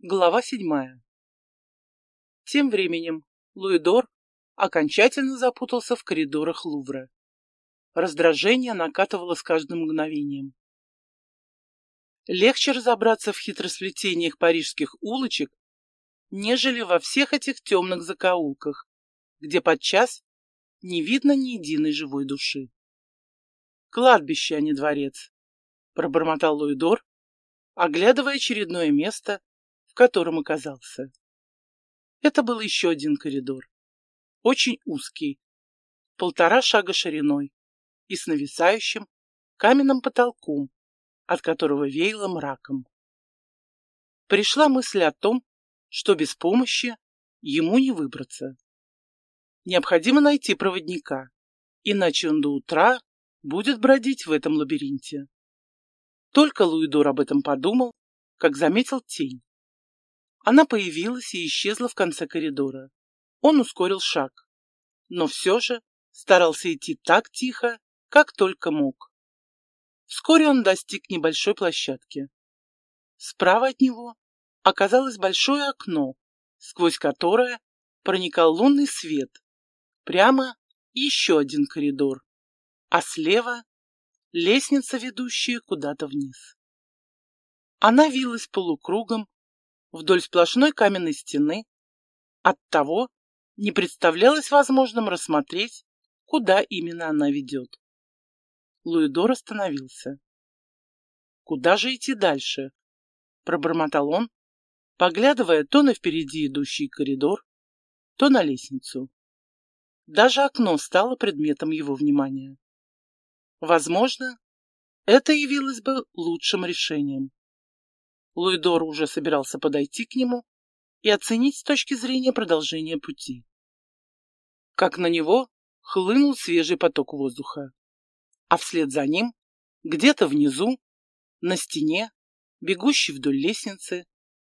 Глава седьмая. Тем временем Луидор окончательно запутался в коридорах Лувра. Раздражение накатывало с каждым мгновением. Легче разобраться в хитросплетениях парижских улочек, нежели во всех этих темных закоулках, где подчас не видно ни единой живой души. Кладбище, а не дворец, пробормотал Луидор, оглядывая очередное место, котором оказался. Это был еще один коридор, очень узкий, полтора шага шириной и с нависающим каменным потолком, от которого веяло мраком. Пришла мысль о том, что без помощи ему не выбраться. Необходимо найти проводника, иначе он до утра будет бродить в этом лабиринте. Только Луидор об этом подумал, как заметил тень. Она появилась и исчезла в конце коридора. Он ускорил шаг, но все же старался идти так тихо, как только мог. Вскоре он достиг небольшой площадки. Справа от него оказалось большое окно, сквозь которое проникал лунный свет. Прямо еще один коридор, а слева лестница, ведущая куда-то вниз. Она вилась полукругом вдоль сплошной каменной стены. Оттого не представлялось возможным рассмотреть, куда именно она ведет. Луидор остановился. «Куда же идти дальше?» — пробормотал он, поглядывая то на впереди идущий коридор, то на лестницу. Даже окно стало предметом его внимания. Возможно, это явилось бы лучшим решением. Луидор уже собирался подойти к нему и оценить с точки зрения продолжения пути. Как на него хлынул свежий поток воздуха, а вслед за ним, где-то внизу, на стене, бегущей вдоль лестницы,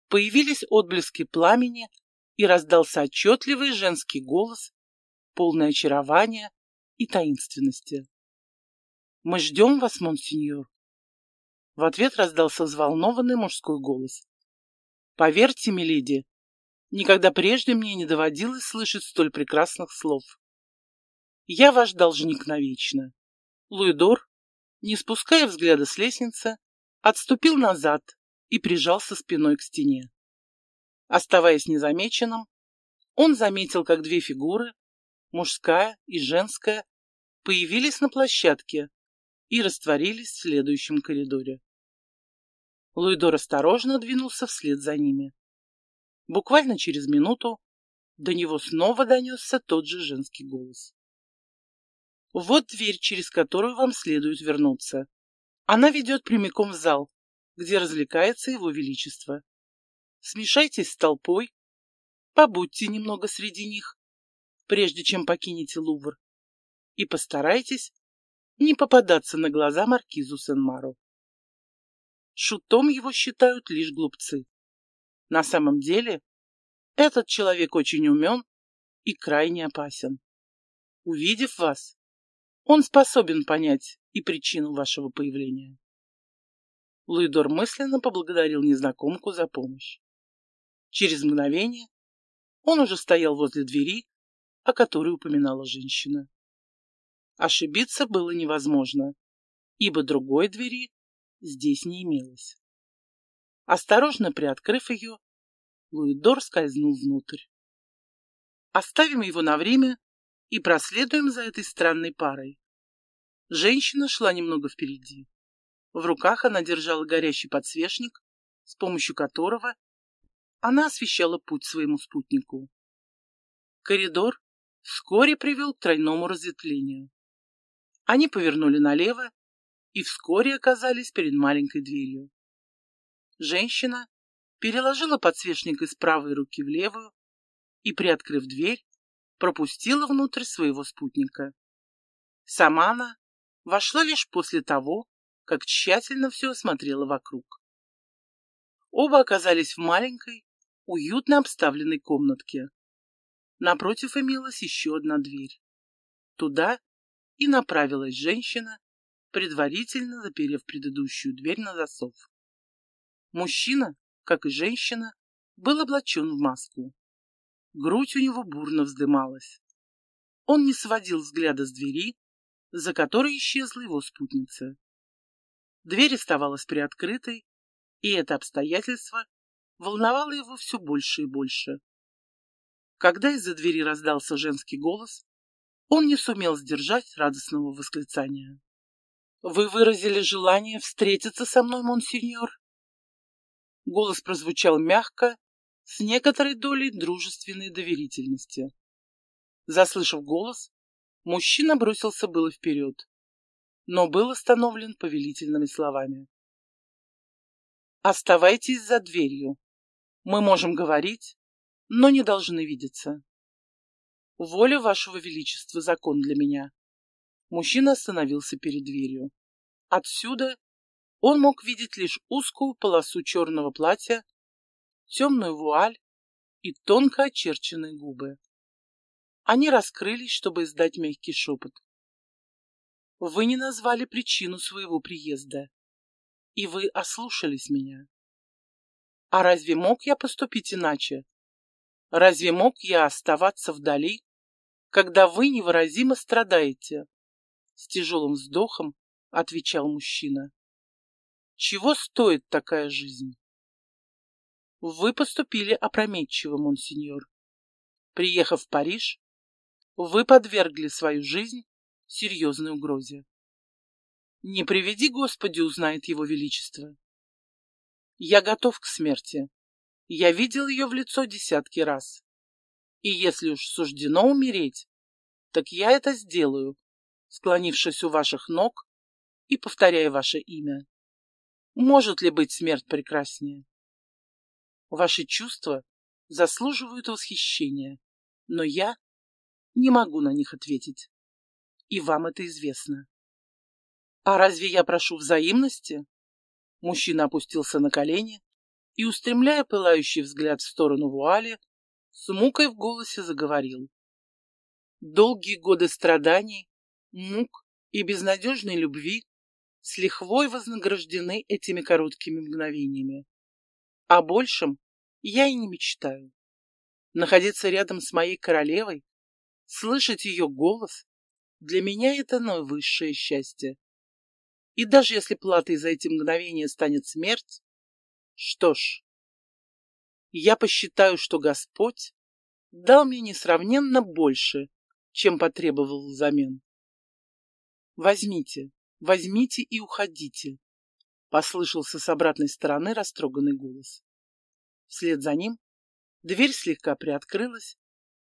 появились отблески пламени и раздался отчетливый женский голос, полный очарования и таинственности. «Мы ждем вас, монсеньор». В ответ раздался взволнованный мужской голос. «Поверьте, миледи, никогда прежде мне не доводилось слышать столь прекрасных слов. Я ваш должник навечно». Луидор, не спуская взгляда с лестницы, отступил назад и прижался спиной к стене. Оставаясь незамеченным, он заметил, как две фигуры, мужская и женская, появились на площадке, и растворились в следующем коридоре. Луидор осторожно двинулся вслед за ними. Буквально через минуту до него снова донесся тот же женский голос. Вот дверь, через которую вам следует вернуться. Она ведет прямиком в зал, где развлекается его величество. Смешайтесь с толпой, побудьте немного среди них, прежде чем покинете Лувр, и постарайтесь не попадаться на глаза маркизу Сен-Мару. Шутом его считают лишь глупцы. На самом деле, этот человек очень умен и крайне опасен. Увидев вас, он способен понять и причину вашего появления. Луидор мысленно поблагодарил незнакомку за помощь. Через мгновение он уже стоял возле двери, о которой упоминала женщина. Ошибиться было невозможно, ибо другой двери здесь не имелось. Осторожно приоткрыв ее, Луидор скользнул внутрь. Оставим его на время и проследуем за этой странной парой. Женщина шла немного впереди. В руках она держала горящий подсвечник, с помощью которого она освещала путь своему спутнику. Коридор вскоре привел к тройному разветвлению. Они повернули налево и вскоре оказались перед маленькой дверью. Женщина переложила подсвечник из правой руки в левую и, приоткрыв дверь, пропустила внутрь своего спутника. Сама она вошла лишь после того, как тщательно все осмотрела вокруг. Оба оказались в маленькой, уютно обставленной комнатке. Напротив имелась еще одна дверь. Туда и направилась женщина, предварительно заперев предыдущую дверь на засов. Мужчина, как и женщина, был облачен в маску. Грудь у него бурно вздымалась. Он не сводил взгляда с двери, за которой исчезла его спутница. Дверь оставалась приоткрытой, и это обстоятельство волновало его все больше и больше. Когда из-за двери раздался женский голос, он не сумел сдержать радостного восклицания. «Вы выразили желание встретиться со мной, монсеньор?» Голос прозвучал мягко, с некоторой долей дружественной доверительности. Заслышав голос, мужчина бросился было вперед, но был остановлен повелительными словами. «Оставайтесь за дверью. Мы можем говорить, но не должны видеться. Воля вашего величества — закон для меня». Мужчина остановился перед дверью. Отсюда он мог видеть лишь узкую полосу черного платья, темную вуаль и тонко очерченные губы. Они раскрылись, чтобы издать мягкий шепот. Вы не назвали причину своего приезда, и вы ослушались меня. А разве мог я поступить иначе? Разве мог я оставаться вдали, когда вы невыразимо страдаете? С тяжелым вздохом отвечал мужчина. Чего стоит такая жизнь? Вы поступили опрометчиво, монсеньор. Приехав в Париж, вы подвергли свою жизнь серьезной угрозе. Не приведи, Господи, узнает Его Величество. Я готов к смерти. Я видел ее в лицо десятки раз. И если уж суждено умереть, так я это сделаю, склонившись у ваших ног и повторяя ваше имя. Может ли быть смерть прекраснее? Ваши чувства заслуживают восхищения, но я не могу на них ответить и вам это известно. А разве я прошу взаимности? Мужчина опустился на колени и, устремляя пылающий взгляд в сторону вуали, с мукой в голосе заговорил. Долгие годы страданий, мук и безнадежной любви с лихвой вознаграждены этими короткими мгновениями. О большем я и не мечтаю. Находиться рядом с моей королевой, слышать ее голос для меня это наивысшее счастье. И даже если платой за эти мгновения станет смерть, что ж, я посчитаю, что Господь дал мне несравненно больше, чем потребовал взамен. Возьмите, возьмите и уходите, послышался с обратной стороны растроганный голос. Вслед за ним дверь слегка приоткрылась,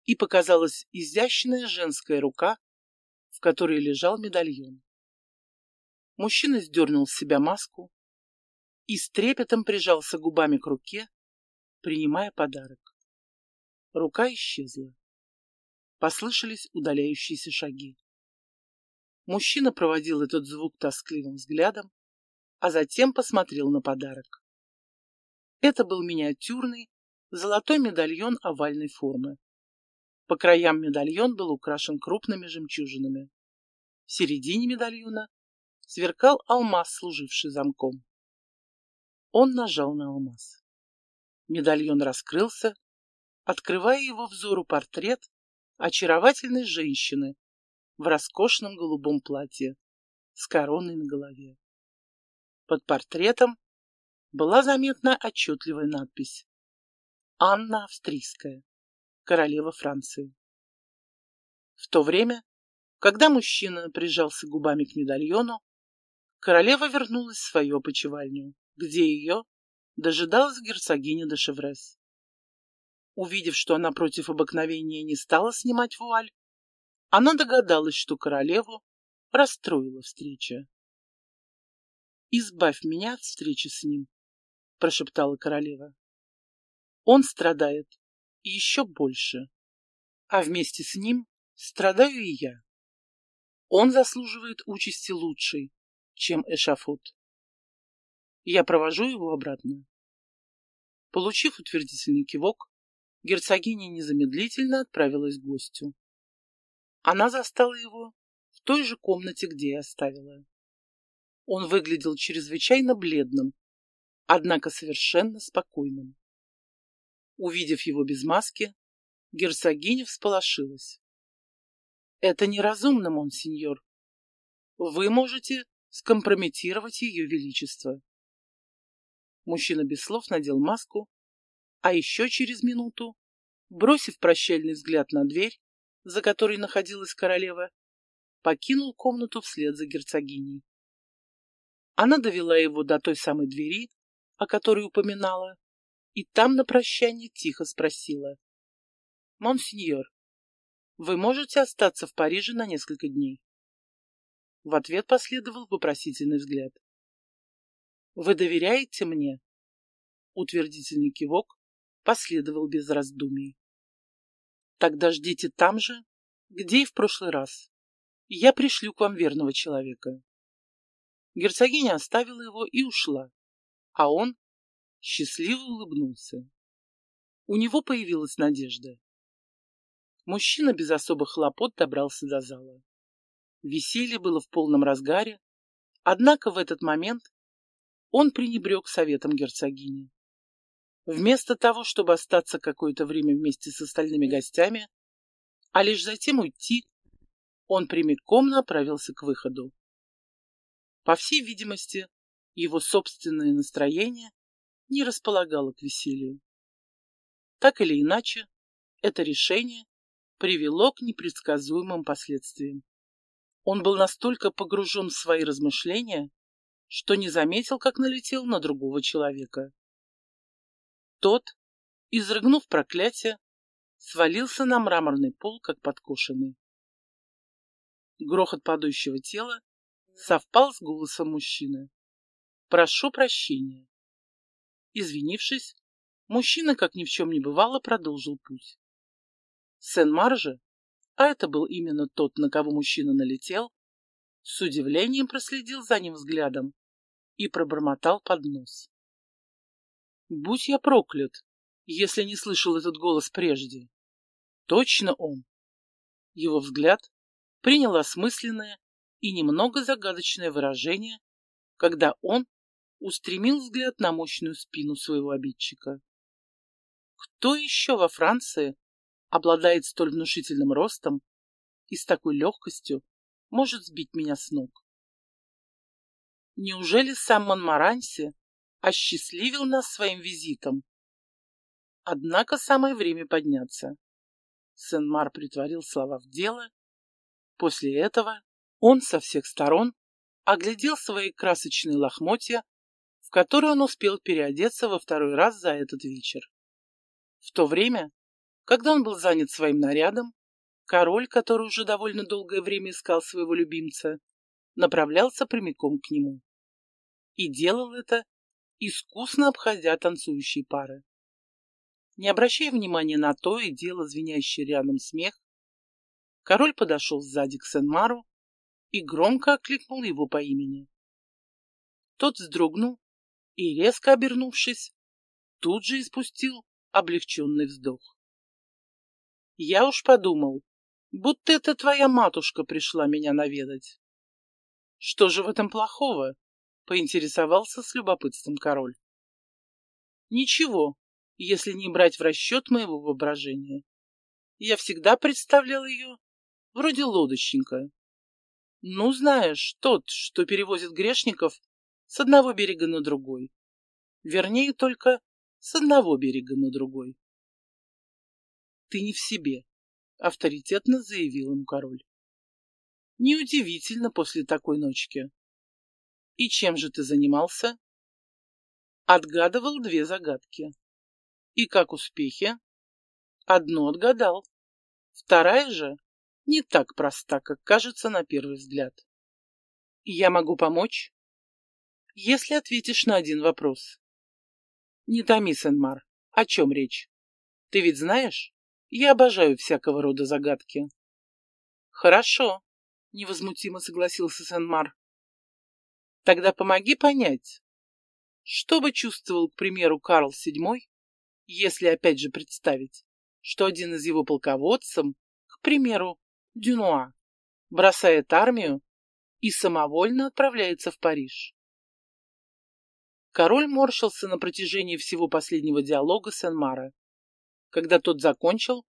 и показалась изящная женская рука в которой лежал медальон. Мужчина сдернул с себя маску и с трепетом прижался губами к руке, принимая подарок. Рука исчезла. Послышались удаляющиеся шаги. Мужчина проводил этот звук тоскливым взглядом, а затем посмотрел на подарок. Это был миниатюрный золотой медальон овальной формы. По краям медальон был украшен крупными жемчужинами. В середине медальона сверкал алмаз, служивший замком. Он нажал на алмаз. Медальон раскрылся, открывая его взору портрет очаровательной женщины в роскошном голубом платье с короной на голове. Под портретом была заметна отчетливая надпись «Анна Австрийская» королева Франции. В то время, когда мужчина прижался губами к медальону, королева вернулась в свою опочивальню, где ее дожидалась герцогиня де Шеврес. Увидев, что она против обыкновения не стала снимать вуаль, она догадалась, что королеву расстроила встреча. «Избавь меня от встречи с ним», — прошептала королева. «Он страдает еще больше. А вместе с ним страдаю и я. Он заслуживает участи лучшей, чем эшафот. Я провожу его обратно. Получив утвердительный кивок, герцогиня незамедлительно отправилась к гостю. Она застала его в той же комнате, где и оставила. Он выглядел чрезвычайно бледным, однако совершенно спокойным. Увидев его без маски, герцогиня всполошилась. Это неразумно, монсеньор. Вы можете скомпрометировать ее величество. Мужчина без слов надел маску, а еще через минуту, бросив прощальный взгляд на дверь, за которой находилась королева, покинул комнату вслед за герцогиней. Она довела его до той самой двери, о которой упоминала, и там на прощание тихо спросила. «Монсеньор, вы можете остаться в Париже на несколько дней?» В ответ последовал вопросительный взгляд. «Вы доверяете мне?» Утвердительный кивок последовал без раздумий. «Тогда ждите там же, где и в прошлый раз. Я пришлю к вам верного человека». Герцогиня оставила его и ушла, а он счастливо улыбнулся. У него появилась надежда. Мужчина без особых хлопот добрался до зала. Веселье было в полном разгаре, однако в этот момент он пренебрег советом герцогини. Вместо того, чтобы остаться какое-то время вместе с остальными гостями, а лишь затем уйти, он прямиком направился к выходу. По всей видимости, его собственное настроение не располагало к веселью. Так или иначе, это решение привело к непредсказуемым последствиям. Он был настолько погружен в свои размышления, что не заметил, как налетел на другого человека. Тот, изрыгнув проклятие, свалился на мраморный пол, как подкошенный. Грохот падающего тела совпал с голосом мужчины. «Прошу прощения». Извинившись, мужчина, как ни в чем не бывало, продолжил путь. Сен-Мар же, а это был именно тот, на кого мужчина налетел, с удивлением проследил за ним взглядом и пробормотал под нос. Будь я проклят, если не слышал этот голос прежде. Точно он. Его взгляд принял осмысленное и немного загадочное выражение, когда он устремил взгляд на мощную спину своего обидчика. Кто еще во Франции обладает столь внушительным ростом и с такой легкостью может сбить меня с ног? Неужели сам Монмаранси осчастливил нас своим визитом? Однако самое время подняться. Сен-Мар притворил слова в дело. После этого он со всех сторон оглядел свои красочные лохмотья, в которые он успел переодеться во второй раз за этот вечер. В то время, когда он был занят своим нарядом, король, который уже довольно долгое время искал своего любимца, направлялся прямиком к нему. И делал это, искусно обходя танцующие пары. Не обращая внимания на то и дело звенящий рядом смех, король подошел сзади к Сен-Мару и громко окликнул его по имени. Тот вздрогнул и, резко обернувшись, тут же испустил облегченный вздох. Я уж подумал, будто это твоя матушка пришла меня наведать. Что же в этом плохого? Поинтересовался с любопытством король. Ничего, если не брать в расчет моего воображения. Я всегда представлял ее вроде лодочника. Ну, знаешь, тот, что перевозит грешников с одного берега на другой. Вернее, только с одного берега на другой. Ты не в себе, авторитетно заявил им король. Неудивительно после такой ночки. И чем же ты занимался? Отгадывал две загадки. И как успехи? Одну отгадал. Вторая же не так проста, как кажется на первый взгляд. Я могу помочь, если ответишь на один вопрос. Не томи, Сенмар, о чем речь? Ты ведь знаешь, я обожаю всякого рода загадки. Хорошо, невозмутимо согласился Сенмар. Тогда помоги понять, что бы чувствовал, к примеру, Карл VII, если опять же представить, что один из его полководцев, к примеру, Дюнуа бросает армию и самовольно отправляется в Париж. Король морщился на протяжении всего последнего диалога с Энмара Когда тот закончил,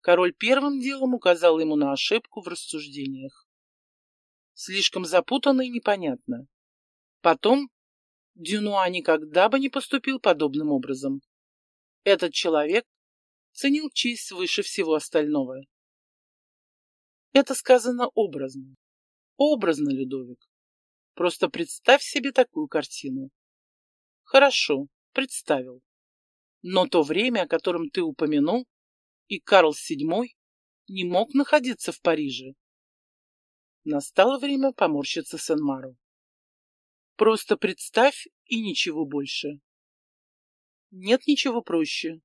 король первым делом указал ему на ошибку в рассуждениях. Слишком запутанно и непонятно. Потом Дюнуа никогда бы не поступил подобным образом. Этот человек ценил честь выше всего остального. Это сказано образно. Образно, Людовик. Просто представь себе такую картину. Хорошо, представил. Но то время, о котором ты упомянул, и Карл VII не мог находиться в Париже. Настало время поморщиться Сен-Мару. Просто представь и ничего больше. Нет ничего проще.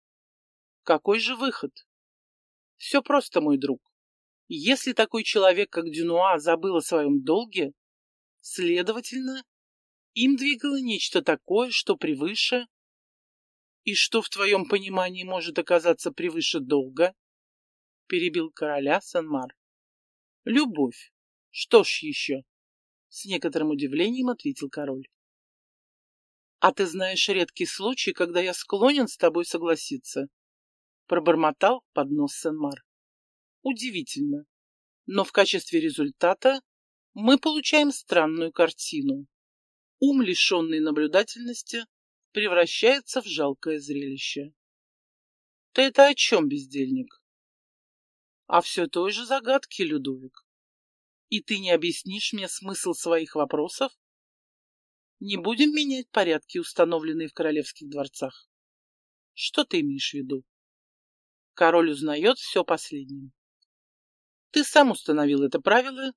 Какой же выход? Все просто, мой друг. Если такой человек, как Дюнуа, забыл о своем долге, следовательно, им двигало нечто такое, что превыше... И что в твоем понимании может оказаться превыше долга? Перебил короля Санмар. Любовь. Что ж еще? С некоторым удивлением ответил король. А ты знаешь редкий случай, когда я склонен с тобой согласиться. Пробормотал под нос Сен-Мар. Удивительно. Но в качестве результата мы получаем странную картину. Ум, лишенный наблюдательности, превращается в жалкое зрелище. Ты это о чем, бездельник? А все той же загадки, Людовик. И ты не объяснишь мне смысл своих вопросов? Не будем менять порядки, установленные в королевских дворцах. Что ты имеешь в виду? Король узнает все последним. Ты сам установил это правило,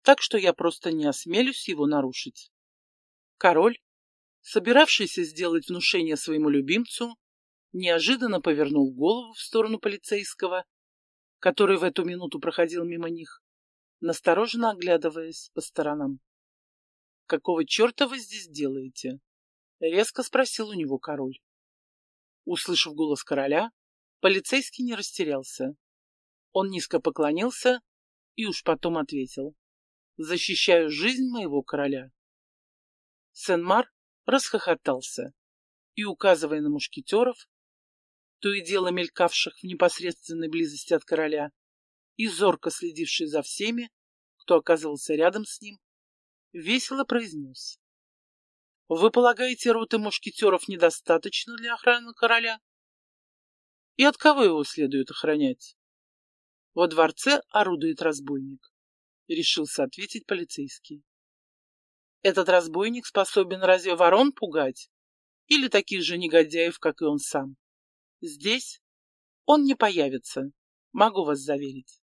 так что я просто не осмелюсь его нарушить. Король, собиравшийся сделать внушение своему любимцу, неожиданно повернул голову в сторону полицейского, который в эту минуту проходил мимо них, настороженно оглядываясь по сторонам. «Какого черта вы здесь делаете?» — резко спросил у него король. Услышав голос короля, полицейский не растерялся. Он низко поклонился и уж потом ответил. «Защищаю жизнь моего короля». Сен-Мар расхохотался и, указывая на мушкетеров, то и дело мелькавших в непосредственной близости от короля, и зорко следивший за всеми, кто оказывался рядом с ним, весело произнес. «Вы полагаете, роты мушкетеров недостаточно для охраны короля? И от кого его следует охранять?» «Во дворце орудует разбойник», — решился ответить полицейский. «Этот разбойник способен разве ворон пугать? Или таких же негодяев, как и он сам? Здесь он не появится, могу вас заверить».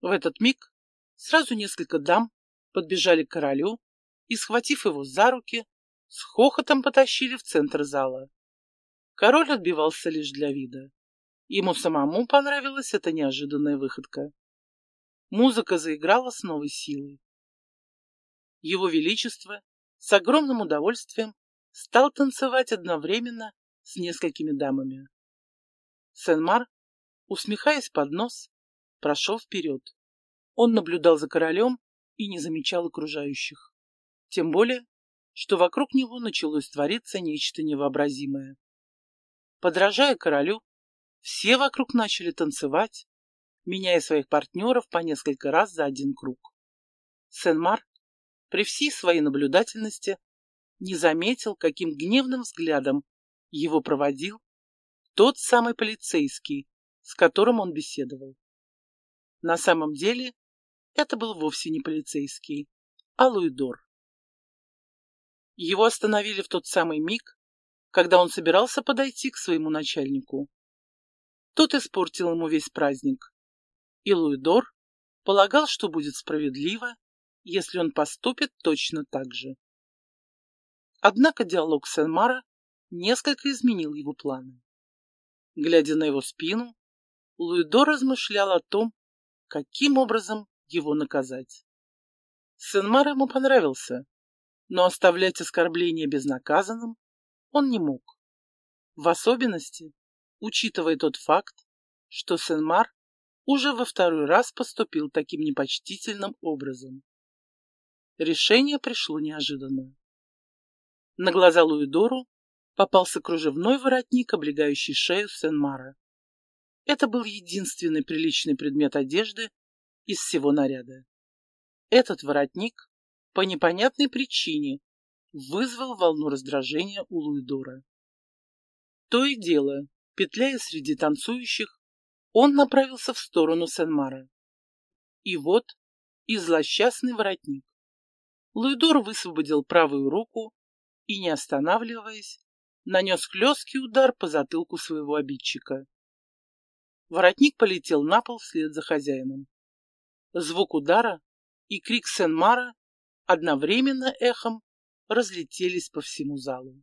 В этот миг сразу несколько дам подбежали к королю и, схватив его за руки, с хохотом потащили в центр зала. Король отбивался лишь для вида. Ему самому понравилась эта неожиданная выходка. Музыка заиграла с новой силой. Его Величество с огромным удовольствием стал танцевать одновременно с несколькими дамами. Сен-Мар, усмехаясь под нос, прошел вперед. Он наблюдал за королем и не замечал окружающих. Тем более, что вокруг него началось твориться нечто невообразимое. Подражая королю, все вокруг начали танцевать, меняя своих партнеров по несколько раз за один круг. Сен-Мар, при всей своей наблюдательности, не заметил, каким гневным взглядом его проводил тот самый полицейский, с которым он беседовал. На самом деле это был вовсе не полицейский, а Луидор. Его остановили в тот самый миг, когда он собирался подойти к своему начальнику. Тот испортил ему весь праздник. И Луидор полагал, что будет справедливо, если он поступит точно так же. Однако диалог Сен-Мара несколько изменил его планы. Глядя на его спину, Луидор размышлял о том, каким образом его наказать. Сен-Мар ему понравился, но оставлять оскорбление безнаказанным он не мог. В особенности, учитывая тот факт, что Сен-Мар уже во второй раз поступил таким непочтительным образом. Решение пришло неожиданно. На глаза Луидору попался кружевной воротник, облегающий шею Сен-Мара. Это был единственный приличный предмет одежды из всего наряда. Этот воротник по непонятной причине вызвал волну раздражения у Луидора. То и дело, петляя среди танцующих, он направился в сторону Сен-Мара. И вот и злосчастный воротник. Луидор высвободил правую руку и, не останавливаясь, нанес хлесткий удар по затылку своего обидчика. Воротник полетел на пол вслед за хозяином. Звук удара и крик Сен-Мара одновременно эхом разлетелись по всему залу.